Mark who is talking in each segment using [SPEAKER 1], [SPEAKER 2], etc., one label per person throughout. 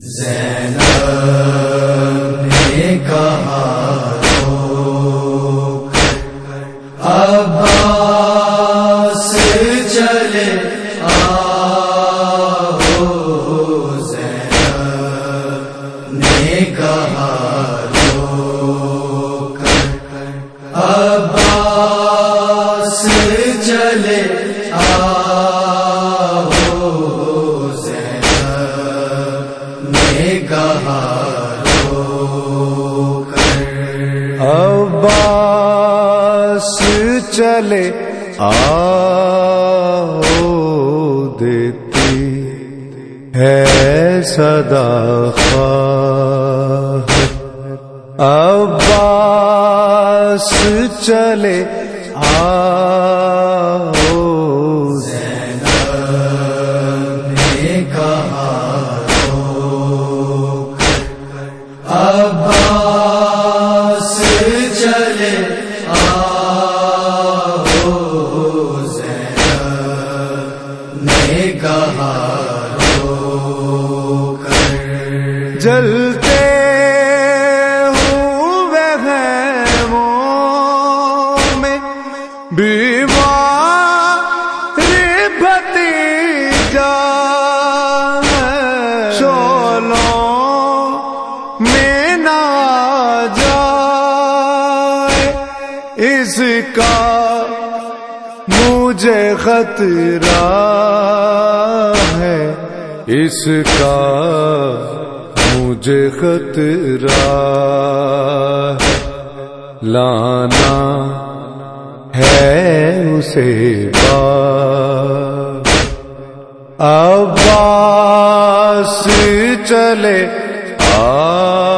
[SPEAKER 1] زینب نے کہا تو عباس چلے آؤ زینب نے کہا تو عباس چلے
[SPEAKER 2] عباس چلے آؤ دیتی ہے صدا خواہ۔ عباس چلے آ
[SPEAKER 1] نے کہا
[SPEAKER 2] جلتے خطرہ ہے۔ اس کا مجھے خطرہ لانا ہے اسے بار۔ عباس چلے۔ آؤ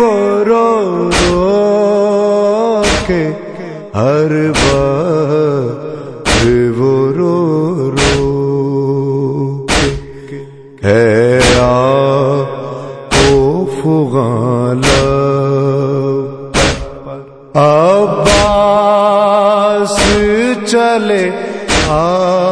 [SPEAKER 2] وہ رو رو کے ہر بار وہ رو رو کے ہے آ او فغان عباس چلے آؤ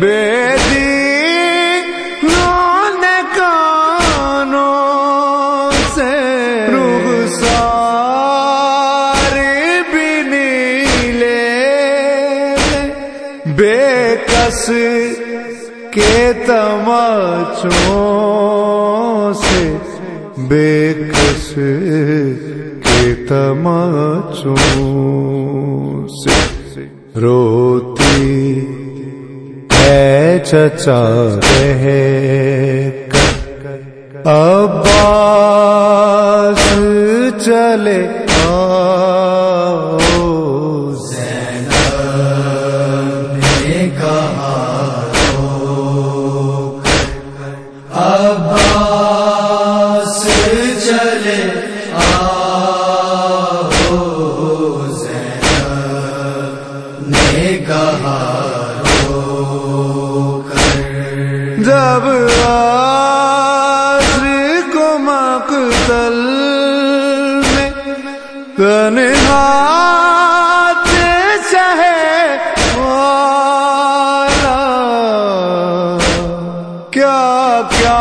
[SPEAKER 2] بیدی کانوں سے رخسار بھی نیلے بے کس کے تماچوں سے بے کس کے تماچوں سے روتی ہے چچا رہے۔ عباس چلے آؤ۔
[SPEAKER 1] عباس چلے
[SPEAKER 2] مقتل میں تنہا چہے والا کیا کیا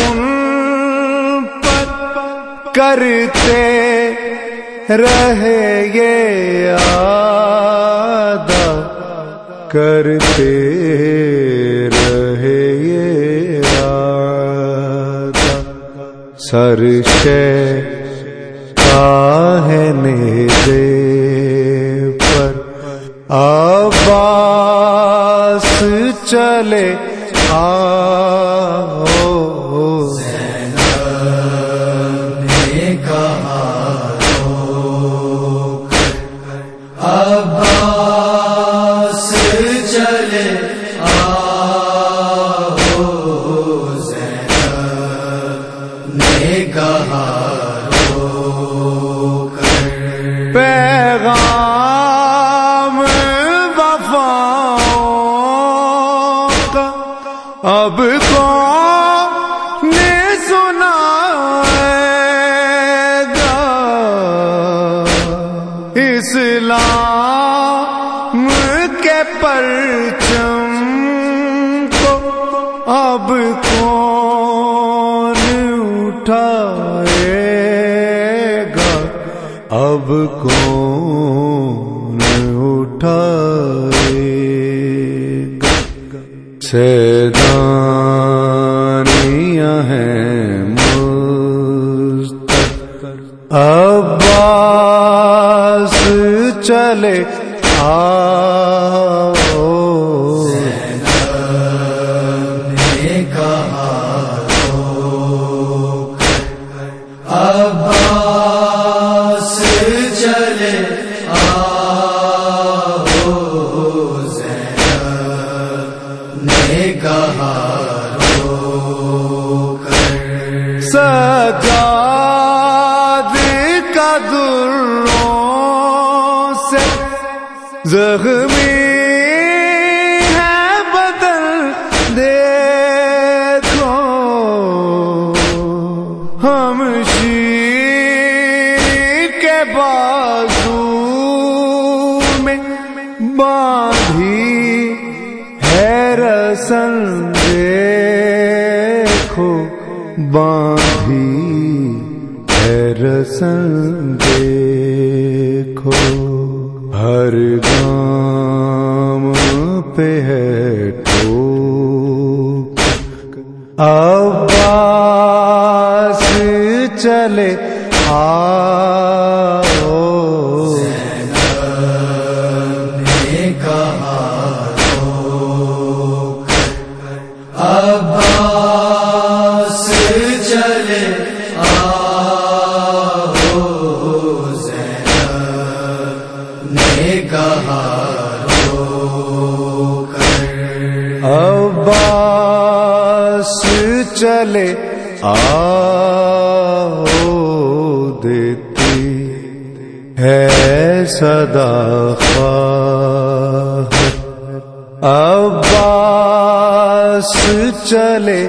[SPEAKER 2] ان پر کرتے رہے یہ آدھا کرتے سرشے کاہنے دے پر۔ آباس چلے
[SPEAKER 1] آ
[SPEAKER 2] پیغام وفاؤں کا اب کون سنا گا؟ اسلام کے پرچم کو اب کون اٹھائے گا؟ اب کون سیدانیاں ہیں مستقر۔ عباس چلے
[SPEAKER 1] آ
[SPEAKER 2] سجاد کا دروں سے زخمی ہے بدل دیکھو۔ ہم شیر کے بازو میں باندھی ہے رسن دیکھو، باندھی ہے رسن دیکھو ہر گام پہ ہے ٹوک عباس چلے
[SPEAKER 1] آ زینب نے کہا
[SPEAKER 2] عباس چلے آؤ دیتی ہے صدا عباس چلے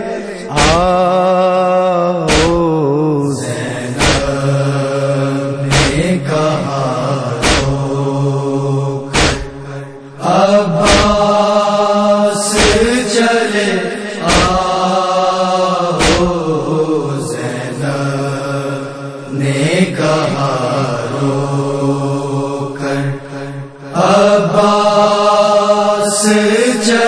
[SPEAKER 2] آؤ
[SPEAKER 1] سے چلے۔